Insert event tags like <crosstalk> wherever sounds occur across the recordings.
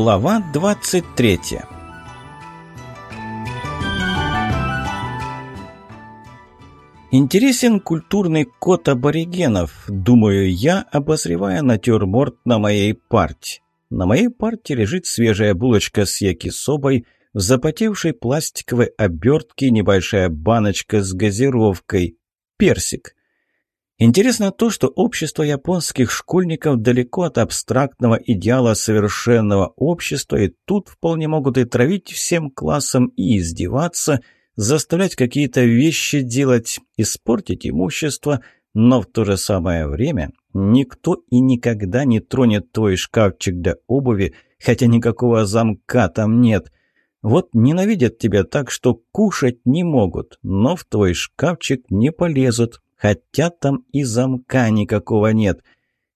Глава 23 Интересен культурный код аборигенов, думаю я, обозревая натюрморт на моей парте. На моей парте лежит свежая булочка с якисобой, в запотевшей пластиковой обертке небольшая баночка с газировкой, персик. Интересно то, что общество японских школьников далеко от абстрактного идеала совершенного общества, и тут вполне могут и травить всем классом, и издеваться, заставлять какие-то вещи делать, испортить имущество, но в то же самое время никто и никогда не тронет твой шкафчик для обуви, хотя никакого замка там нет. Вот ненавидят тебя так, что кушать не могут, но в твой шкафчик не полезут, хотя там и замка никакого нет.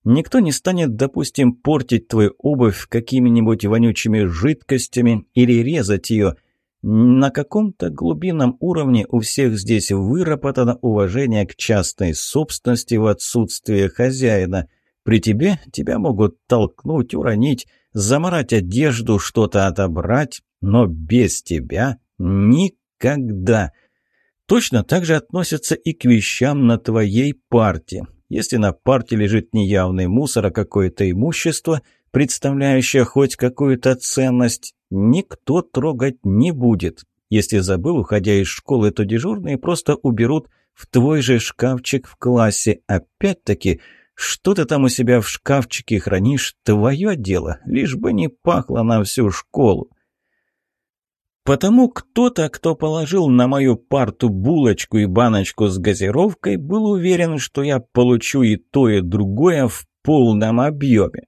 Никто не станет, допустим, портить твою обувь какими-нибудь вонючими жидкостями или резать ее. На каком-то глубинном уровне у всех здесь выработано уважение к частной собственности в отсутствие хозяина. При тебе тебя могут толкнуть, уронить, замарать одежду, что-то отобрать, но без тебя никогда. Точно так же относятся и к вещам на твоей парте. Если на парте лежит неявный мусор, а какое-то имущество, представляющее хоть какую-то ценность, никто трогать не будет. Если забыл, уходя из школы, то дежурные просто уберут в твой же шкафчик в классе. Опять-таки, что ты там у себя в шкафчике хранишь, твое дело, лишь бы не пахло на всю школу. Потому кто-то, кто положил на мою парту булочку и баночку с газировкой, был уверен, что я получу и то, и другое в полном объеме.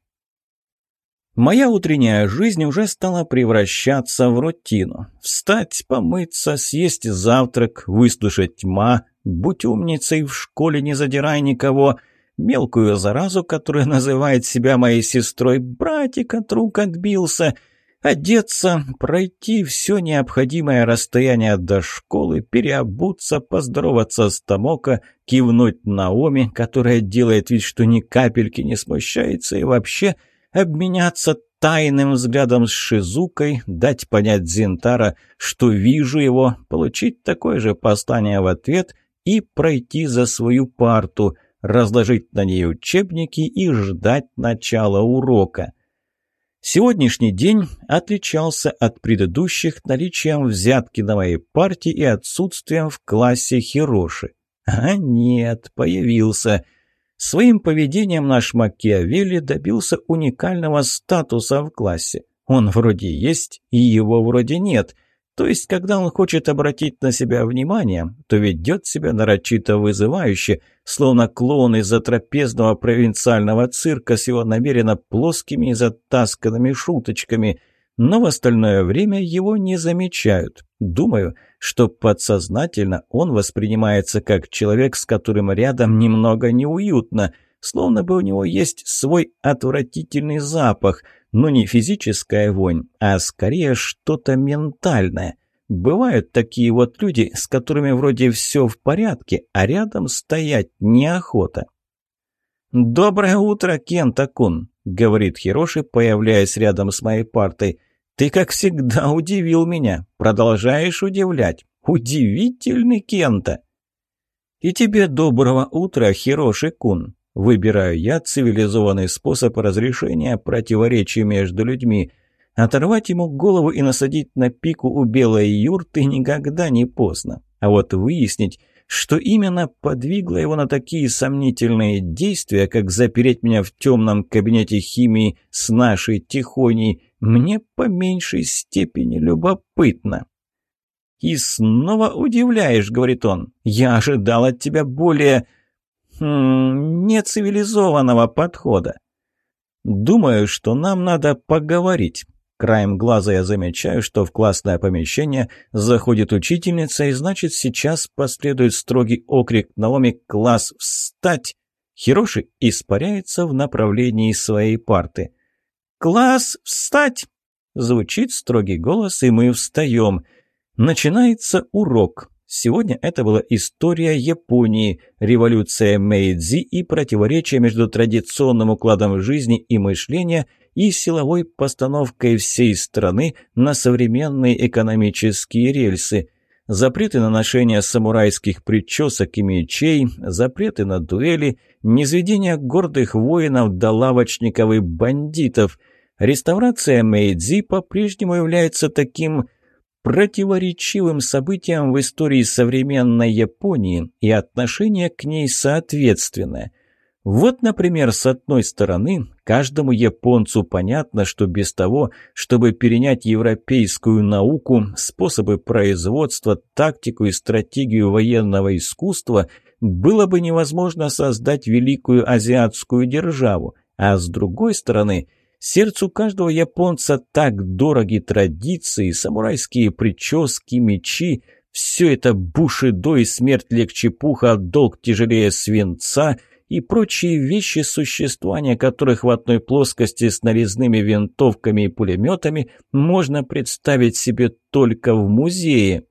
Моя утренняя жизнь уже стала превращаться в рутину. Встать, помыться, съесть завтрак, выслушать тьма, будь умницей, в школе не задирай никого, мелкую заразу, которая <laughs> называет себя моей сестрой, братик от рук отбился — Одеться, пройти все необходимое расстояние до школы, переобуться, поздороваться с Томоко, кивнуть Наоми, которая делает вид, что ни капельки не смущается, и вообще обменяться тайным взглядом с Шизукой, дать понять Зинтара, что вижу его, получить такое же послание в ответ и пройти за свою парту, разложить на ней учебники и ждать начала урока. Сегодняшний день отличался от предыдущих наличием взятки на моей партии и отсутствием в классе Хироши. А нет, появился. Своим поведением наш Макиавелли добился уникального статуса в классе. Он вроде есть, и его вроде нет. То есть, когда он хочет обратить на себя внимание, то ведет себя нарочито вызывающе, словно клоун из затрапезного провинциального цирка с его намеренно плоскими и затасканными шуточками. Но в остальное время его не замечают. Думаю, что подсознательно он воспринимается как человек, с которым рядом немного неуютно – словно бы у него есть свой отвратительный запах, но не физическая вонь, а скорее что-то ментальное. Бывают такие вот люди, с которыми вроде все в порядке, а рядом стоять неохота. «Доброе утро, Кентакун, говорит Хироши, появляясь рядом с моей партой. «Ты, как всегда, удивил меня. Продолжаешь удивлять. Удивительный Кента!» «И тебе доброго утра, Хироши-кун!» Выбираю я цивилизованный способ разрешения противоречий между людьми. Оторвать ему голову и насадить на пику у белой юрты никогда не поздно. А вот выяснить, что именно подвигло его на такие сомнительные действия, как запереть меня в темном кабинете химии с нашей тихоней, мне по меньшей степени любопытно. «И снова удивляешь», — говорит он, — «я ожидал от тебя более...» хм, нецивилизованного подхода. Думаю, что нам надо поговорить. Краем глаза я замечаю, что в классное помещение заходит учительница, и значит сейчас последует строгий окрик Наоми «Класс, встать!». Хироши испаряется в направлении своей парты. «Класс, встать!» Звучит строгий голос, и мы встаем. Начинается урок. Сегодня это была история Японии, революция Мэйдзи и противоречие между традиционным укладом жизни и мышления и силовой постановкой всей страны на современные экономические рельсы. Запреты на ношение самурайских причесок и мечей, запреты на дуэли, низведение гордых воинов до лавочников и бандитов. Реставрация Мэйдзи по-прежнему является таким противоречивым событиям в истории современной Японии и отношение к ней соответственно. Вот, например, с одной стороны, каждому японцу понятно, что без того, чтобы перенять европейскую науку, способы производства, тактику и стратегию военного искусства, было бы невозможно создать великую азиатскую державу, а с другой стороны, Сердцу каждого японца так дороги традиции, самурайские прически, мечи. Все это бушидо и смерть легче пуха, долг тяжелее свинца и прочие вещи, существования которых в одной плоскости с нарезными винтовками и пулеметами можно представить себе только в музее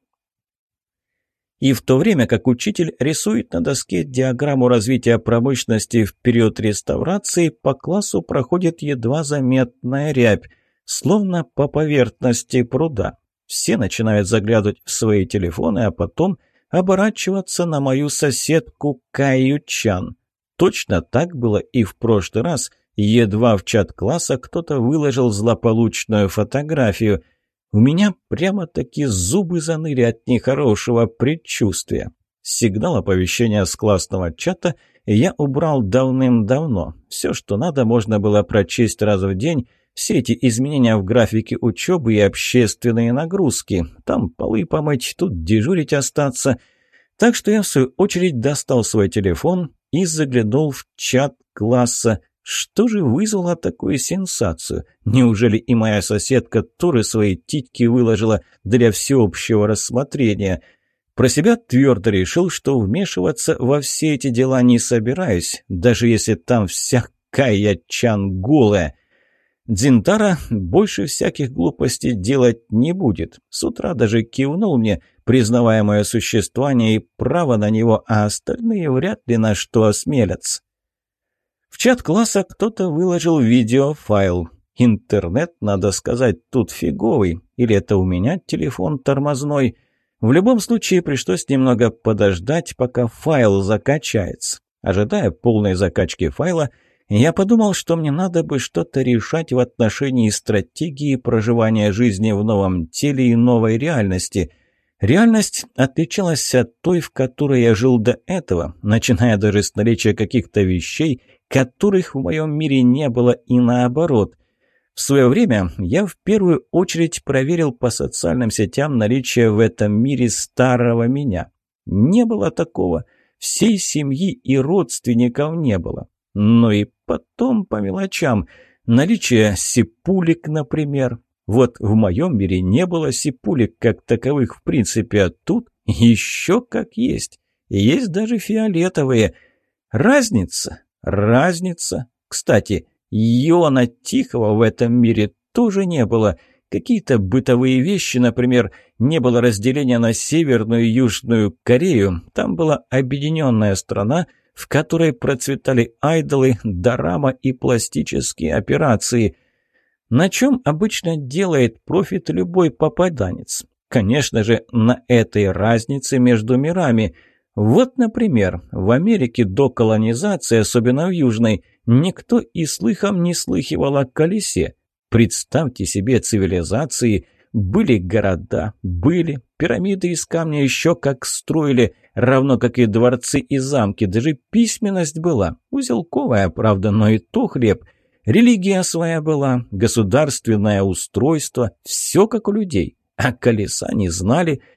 и в то время как учитель рисует на доске диаграмму развития промышленности в период реставрации, по классу проходит едва заметная рябь, словно по поверхности пруда. Все начинают заглядывать в свои телефоны, а потом оборачиваться на мою соседку Каю Чан. Точно так было и в прошлый раз. Едва в чат класса кто-то выложил злополучную фотографию – у меня прямо-таки зубы заныли от нехорошего предчувствия. Сигнал оповещения с классного чата я убрал давным-давно. Все, что надо, можно было прочесть раз в день. Все эти изменения в графике учебы и общественные нагрузки. Там полы помыть, тут дежурить остаться. Так что я, в свою очередь, достал свой телефон и заглянул в чат класса, что же вызвало такую сенсацию? Неужели и моя соседка Туры свои титьки выложила для всеобщего рассмотрения? Про себя твердо решил, что вмешиваться во все эти дела не собираюсь, даже если там всякая чанголая. Дзинтара больше всяких глупостей делать не будет. С утра даже кивнул мне, признавая мое существование и право на него, а остальные вряд ли на что осмелятся. В чат класса кто-то выложил видеофайл. Интернет, надо сказать, тут фиговый. Или это у меня телефон тормозной. В любом случае пришлось немного подождать, пока файл закачается. Ожидая полной закачки файла, я подумал, что мне надо бы что-то решать в отношении стратегии проживания жизни в новом теле и новой реальности. Реальность отличалась от той, в которой я жил до этого, начиная даже с наличия каких-то вещей – которых в моем мире не было и наоборот. В свое время я в первую очередь проверил по социальным сетям наличие в этом мире старого меня. Не было такого. Всей семьи и родственников не было. Но и потом по мелочам. Наличие сипулек, например. Вот в моем мире не было сипулек как таковых в принципе, а тут еще как есть. Есть даже фиолетовые. Разница Разница? Кстати, Иона Тихого в этом мире тоже не было. Какие-то бытовые вещи, например, не было разделения на Северную и Южную Корею. Там была объединенная страна, в которой процветали айдолы, дорама и пластические операции. На чем обычно делает профит любой попаданец? Конечно же, на этой разнице между мирами – вот, например, в Америке до колонизации, особенно в Южной, никто и слыхом не слыхивал о колесе. Представьте себе цивилизации, были города, были, пирамиды из камня еще как строили, равно как и дворцы и замки, даже письменность была, узелковая, правда, но и то хлеб. Религия своя была, государственное устройство, все как у людей, а колеса не знали –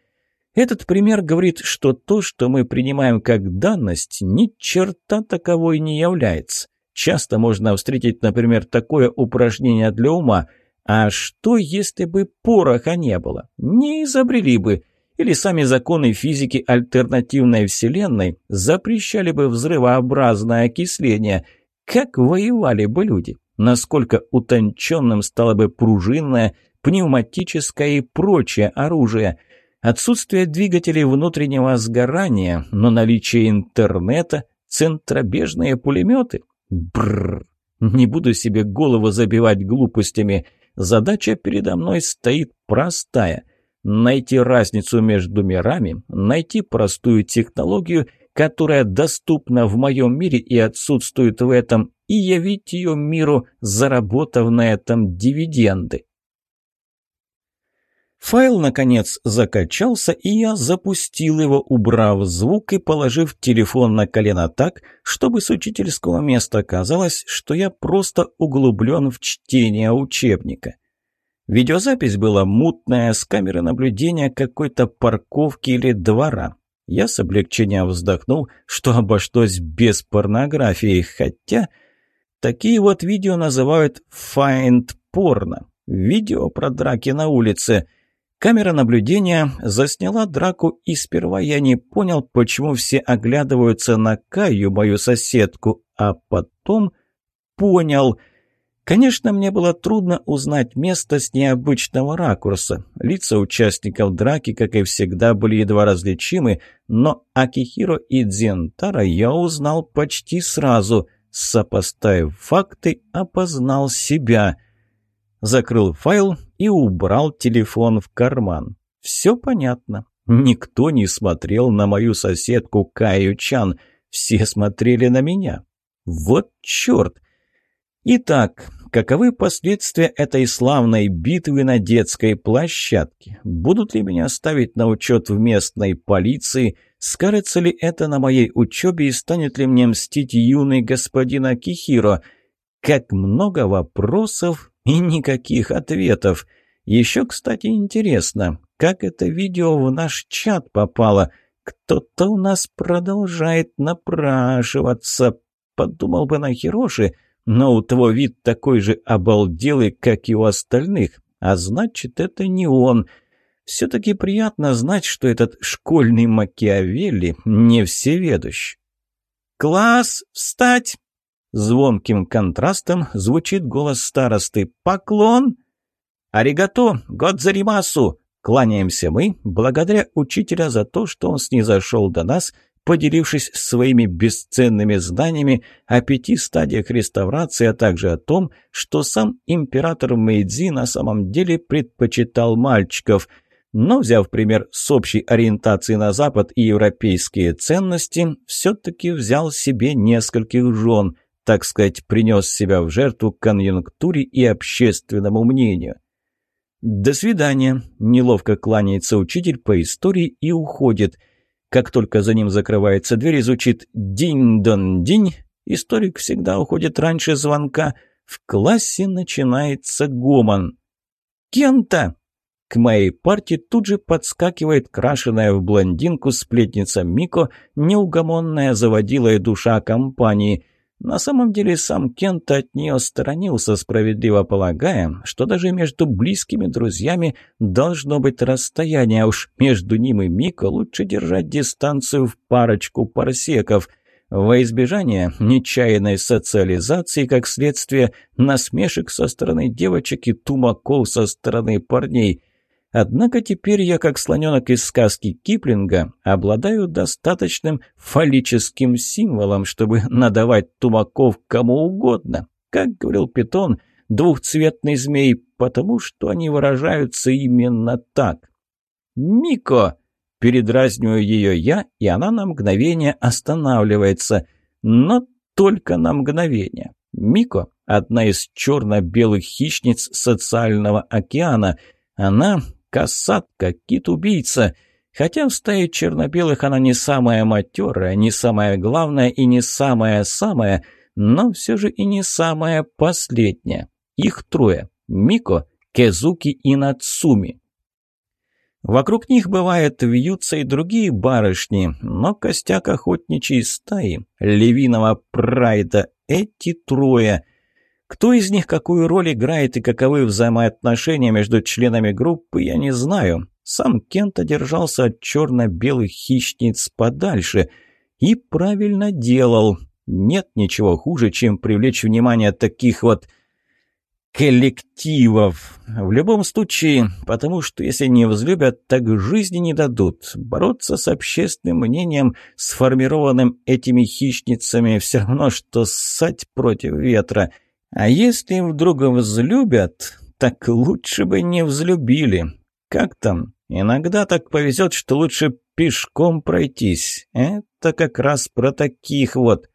этот пример говорит, что то, что мы принимаем как данность, ни черта таковой не является. Часто можно встретить, например, такое упражнение для ума «А что, если бы пороха не было? Не изобрели бы». Или сами законы физики альтернативной вселенной запрещали бы взрывообразное окисление. Как воевали бы люди? Насколько утонченным стало бы пружинное, пневматическое и прочее оружие – Отсутствие двигателей внутреннего сгорания, но наличие интернета, центробежные пулеметы. Бррр. Не буду себе голову забивать глупостями. Задача передо мной стоит простая. Найти разницу между мирами, найти простую технологию, которая доступна в моем мире и отсутствует в этом, и явить ее миру, заработав на этом дивиденды. Файл, наконец, закачался, и я запустил его, убрав звук и положив телефон на колено так, чтобы с учительского места казалось, что я просто углублен в чтение учебника. Видеозапись была мутная, с камеры наблюдения какой-то парковки или двора. Я с облегчением вздохнул, что обошлось без порнографии, хотя такие вот видео называют «файнд порно» – видео про драки на улице – Камера наблюдения засняла драку, и сперва я не понял, почему все оглядываются на Каю, мою соседку, а потом понял. Конечно, мне было трудно узнать место с необычного ракурса. Лица участников драки, как и всегда, были едва различимы, но Акихиро и Дзентара я узнал почти сразу. Сопоставив факты, опознал себя — закрыл файл и убрал телефон в карман. Все понятно. Никто не смотрел на мою соседку Каю Чан. Все смотрели на меня. Вот черт! Итак, каковы последствия этой славной битвы на детской площадке? Будут ли меня ставить на учет в местной полиции? Скажется ли это на моей учебе и станет ли мне мстить юный господин Акихиро? Как много вопросов и никаких ответов. Еще, кстати, интересно, как это видео в наш чат попало. Кто-то у нас продолжает напрашиваться. Подумал бы на Хироши, но у того вид такой же обалделый, как и у остальных. А значит, это не он. Все-таки приятно знать, что этот школьный Макиавелли не всеведущ. «Класс, встать!» Звонким контрастом звучит голос старосты «Поклон!» «Аригато! годзаримасу. за! Кланяемся мы, благодаря учителя за то, что он снизошел до нас, поделившись своими бесценными знаниями о пяти стадиях реставрации, а также о том, что сам император Мэйдзи на самом деле предпочитал мальчиков. Но, взяв пример с общей ориентации на Запад и европейские ценности, все-таки взял себе нескольких жен – так сказать, принес себя в жертву конъюнктуре и общественному мнению. «До свидания», – неловко кланяется учитель по истории и уходит. Как только за ним закрывается дверь и звучит «динь-дон-динь», историк всегда уходит раньше звонка. В классе начинается гомон. «Кента!» К моей парте тут же подскакивает крашеная в блондинку сплетница Мико, неугомонная заводила и душа компании – на самом деле сам Кент от нее сторонился, справедливо полагая, что даже между близкими друзьями должно быть расстояние, а уж между ним и Мико лучше держать дистанцию в парочку парсеков. Во избежание нечаянной социализации, как следствие, насмешек со стороны девочек и тумаков со стороны парней. Однако теперь я, как слоненок из сказки Киплинга, обладаю достаточным фаллическим символом, чтобы надавать тумаков кому угодно. Как говорил Питон, двухцветный змей, потому что они выражаются именно так. «Мико!» – передразниваю ее я, и она на мгновение останавливается. Но только на мгновение. Мико – одна из черно-белых хищниц социального океана. Она касатка, кит-убийца. Хотя в стае черно-белых она не самая матерая, не самая главная и не самая-самая, но все же и не самая последняя. Их трое – Мико, Кезуки и Нацуми. Вокруг них, бывает, вьются и другие барышни, но костяк охотничьей стаи, левиного прайда – эти трое – кто из них какую роль играет и каковы взаимоотношения между членами группы, я не знаю. Сам Кента держался от черно-белых хищниц подальше. И правильно делал. Нет ничего хуже, чем привлечь внимание таких вот коллективов. В любом случае, потому что если не взлюбят, так жизни не дадут. Бороться с общественным мнением, сформированным этими хищницами, все равно, что ссать против ветра – а если вдруг взлюбят, так лучше бы не взлюбили. Как там? Иногда так повезет, что лучше пешком пройтись. Это как раз про таких вот.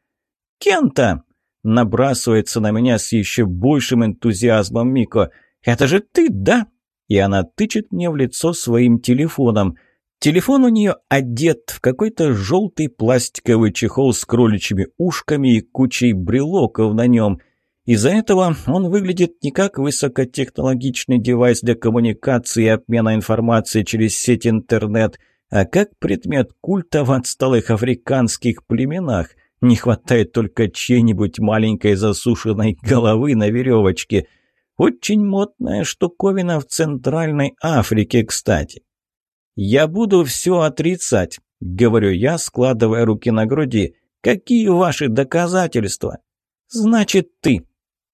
Кента! Набрасывается на меня с еще большим энтузиазмом Мико. «Это же ты, да?» И она тычет мне в лицо своим телефоном. Телефон у нее одет в какой-то желтый пластиковый чехол с кроличьими ушками и кучей брелоков на нем – из-за этого он выглядит не как высокотехнологичный девайс для коммуникации и обмена информацией через сеть интернет, а как предмет культа в отсталых африканских племенах. Не хватает только чьей-нибудь маленькой засушенной головы на веревочке. Очень модная штуковина в Центральной Африке, кстати. «Я буду все отрицать», — говорю я, складывая руки на груди. «Какие ваши доказательства?» «Значит, ты»,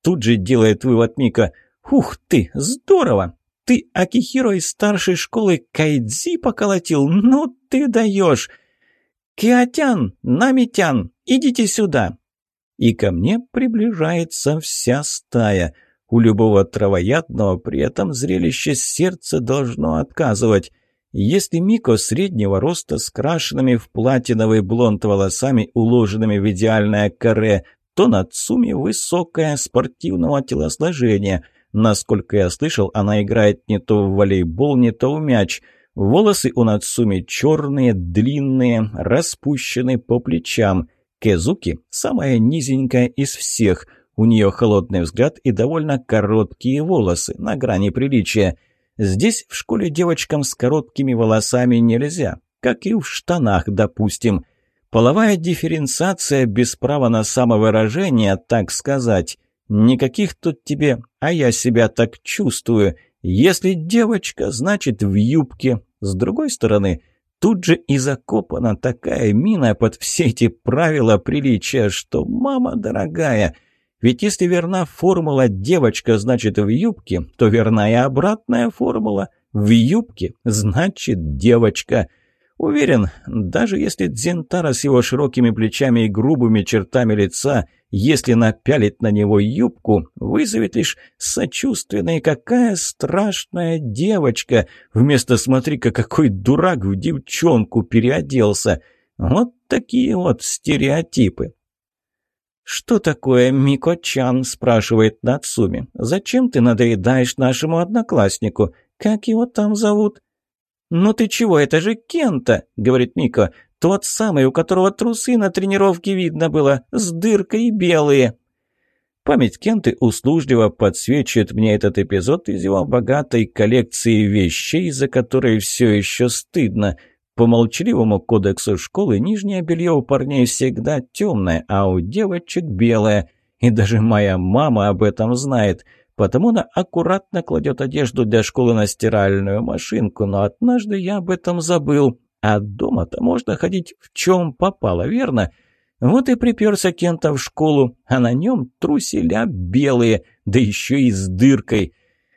Тут же делает вывод Мика. «Ух ты, здорово! Ты Акихиро из старшей школы Кайдзи поколотил? Ну ты даешь! Киотян, Намитян, идите сюда!» И ко мне приближается вся стая. У любого травоядного при этом зрелище сердце должно отказывать. Если Мико среднего роста с крашенными в платиновый блонд волосами, уложенными в идеальное каре, то Нацуми высокая, спортивного телосложения. Насколько я слышал, она играет не то в волейбол, не то в мяч. Волосы у Нацуми черные, длинные, распущены по плечам. Кезуки – самая низенькая из всех. У нее холодный взгляд и довольно короткие волосы, на грани приличия. Здесь в школе девочкам с короткими волосами нельзя, как и в штанах, допустим – Половая дифференциация без права на самовыражение, так сказать. Никаких тут тебе, а я себя так чувствую. Если девочка, значит в юбке. С другой стороны, тут же и закопана такая мина под все эти правила приличия, что мама дорогая. Ведь если верна формула «девочка, значит в юбке», то верна и обратная формула «в юбке, значит девочка». Уверен, даже если Дзентара с его широкими плечами и грубыми чертами лица, если напялит на него юбку, вызовет лишь сочувственное «какая страшная девочка!» Вместо «смотри-ка, какой дурак в девчонку переоделся!» Вот такие вот стереотипы. «Что такое, Мико-чан?» – спрашивает Нацуми. «Зачем ты надоедаешь нашему однокласснику? Как его там зовут?» «Ну ты чего, это же Кента!» – говорит Мика. «Тот самый, у которого трусы на тренировке видно было, с дыркой белые!» Память Кенты услужливо подсвечивает мне этот эпизод из его богатой коллекции вещей, за которые все еще стыдно. По молчаливому кодексу школы нижнее белье у парней всегда темное, а у девочек белое. И даже моя мама об этом знает. Потому она аккуратно кладет одежду для школы на стиральную машинку, но однажды я об этом забыл. А дома-то можно ходить в чем попало, верно? Вот и приперся Кента в школу, а на нем труселя белые, да еще и с дыркой.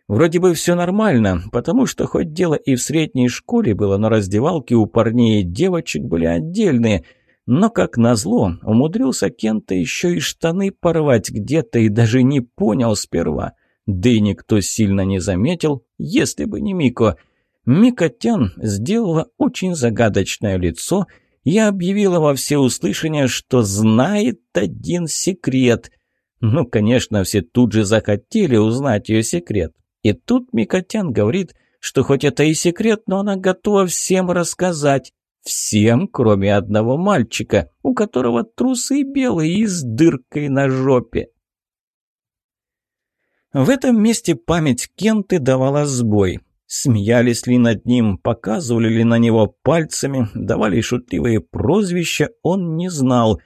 Вроде бы все нормально, потому что хоть дело и в средней школе было, но раздевалки у парней и девочек были отдельные. Но, как назло, умудрился Кента еще и штаны порвать где-то и даже не понял сперва. Да и никто сильно не заметил, если бы не Мико. Микотян сделала очень загадочное лицо и объявила во всеуслышание, что знает один секрет. Ну, конечно, все тут же захотели узнать ее секрет. И тут Микотян говорит, что хоть это и секрет, но она готова всем рассказать. Всем, кроме одного мальчика, у которого трусы белые и с дыркой на жопе. В этом месте память Кенты давала сбой. Смеялись ли над ним, показывали ли на него пальцами, давали шутливые прозвища, он не знал.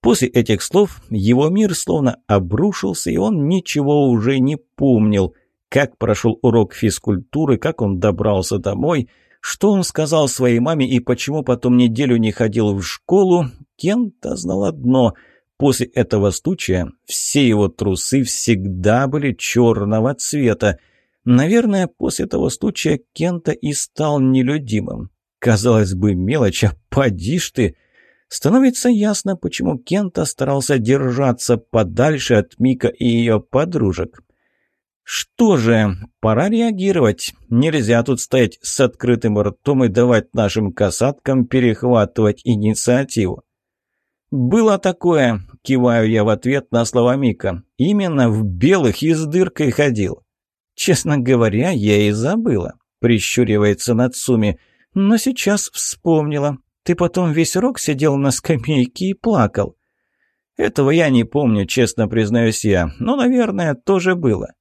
После этих слов его мир словно обрушился, и он ничего уже не помнил. Как прошел урок физкультуры, как он добрался домой, что он сказал своей маме и почему потом неделю не ходил в школу, Кента знал одно — После этого случая все его трусы всегда были черного цвета. Наверное, после того случая Кента и стал нелюдимым. Казалось бы, мелочь, а поди ж ты! Становится ясно, почему Кента старался держаться подальше от Мика и ее подружек. «Что же, пора реагировать. Нельзя тут стоять с открытым ртом и давать нашим касаткам перехватывать инициативу. «Было такое», – киваю я в ответ на слова Мика. «Именно в белых и с дыркой ходил». «Честно говоря, я и забыла», – прищуривается Нацуми. «Но сейчас вспомнила. Ты потом весь рок сидел на скамейке и плакал». «Этого я не помню, честно признаюсь я, но, наверное, тоже было».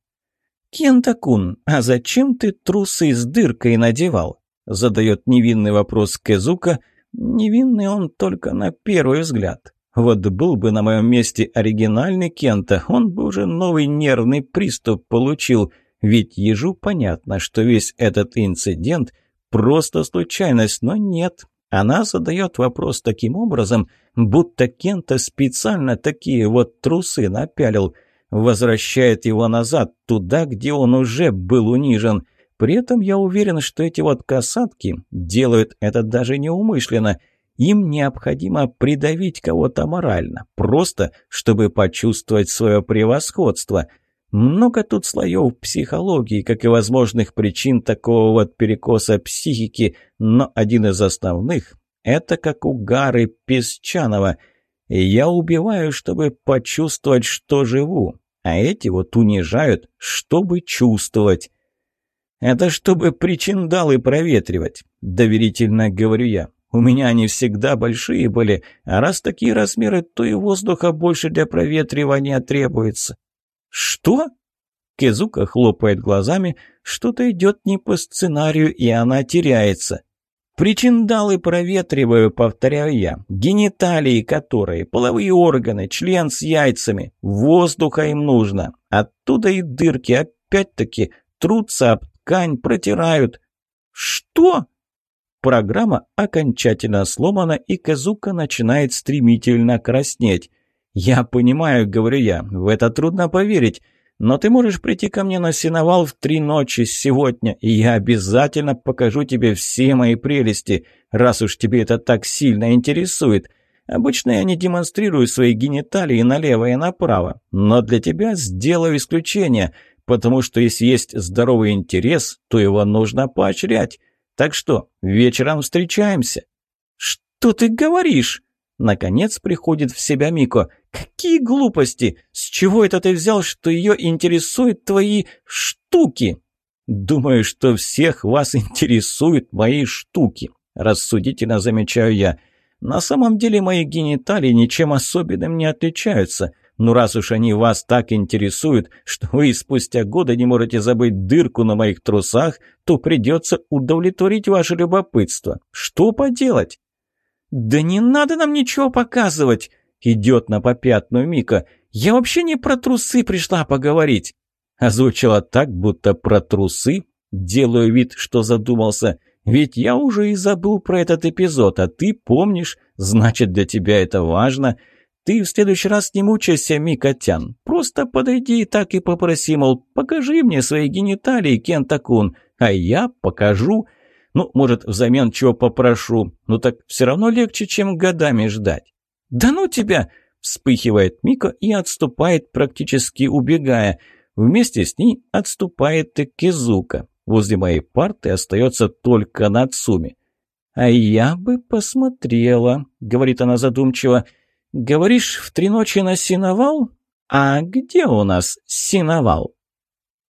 «Кентакун, а зачем ты трусы с дыркой надевал?» – задает невинный вопрос Кэзука – Невинный он только на первый взгляд. Вот был бы на моем месте оригинальный Кента, он бы уже новый нервный приступ получил, ведь ежу понятно, что весь этот инцидент – просто случайность, но нет. Она задает вопрос таким образом, будто Кента специально такие вот трусы напялил, возвращает его назад, туда, где он уже был унижен – при этом я уверен, что эти вот касатки делают это даже неумышленно. Им необходимо придавить кого-то морально, просто чтобы почувствовать свое превосходство. Много тут слоев психологии, как и возможных причин такого вот перекоса психики, но один из основных – это как у Гары Песчанова. Я убиваю, чтобы почувствовать, что живу, а эти вот унижают, чтобы чувствовать. «Это чтобы причиндалы проветривать», — доверительно говорю я. «У меня они всегда большие были, а раз такие размеры, то и воздуха больше для проветривания требуется». «Что?» Кезука хлопает глазами, что-то идет не по сценарию, и она теряется. «Причиндалы проветриваю», — повторяю я, — «гениталии которые, половые органы, член с яйцами, воздуха им нужно. Оттуда и дырки, опять-таки, трутся об ткань протирают». «Что?» Программа окончательно сломана, и Казука начинает стремительно краснеть. «Я понимаю», — говорю я, — «в это трудно поверить, но ты можешь прийти ко мне на сеновал в три ночи сегодня, и я обязательно покажу тебе все мои прелести, раз уж тебе это так сильно интересует. Обычно я не демонстрирую свои гениталии налево и направо, но для тебя сделаю исключение» потому что если есть здоровый интерес, то его нужно поощрять. Так что вечером встречаемся». «Что ты говоришь?» Наконец приходит в себя Мико. «Какие глупости! С чего это ты взял, что ее интересуют твои штуки?» «Думаю, что всех вас интересуют мои штуки», – рассудительно замечаю я. «На самом деле мои гениталии ничем особенным не отличаются. Ну раз уж они вас так интересуют, что вы спустя года не можете забыть дырку на моих трусах, то придется удовлетворить ваше любопытство. Что поделать?» «Да не надо нам ничего показывать!» — идет на попятную Мика. «Я вообще не про трусы пришла поговорить!» Озвучила так, будто про трусы. Делаю вид, что задумался. «Ведь я уже и забыл про этот эпизод, а ты помнишь, значит, для тебя это важно!» Ты в следующий раз не мучайся, Микотян. Просто подойди и так и попроси, мол, покажи мне свои гениталии, Кентакун, а я покажу. Ну, может, взамен чего попрошу. Ну так все равно легче, чем годами ждать. Да ну тебя! Вспыхивает Мика и отступает, практически убегая. Вместе с ней отступает и Кизука. Возле моей парты остается только Нацуми. «А я бы посмотрела», — говорит она задумчиво, — Говоришь, в три ночи на синовал? А где у нас синовал?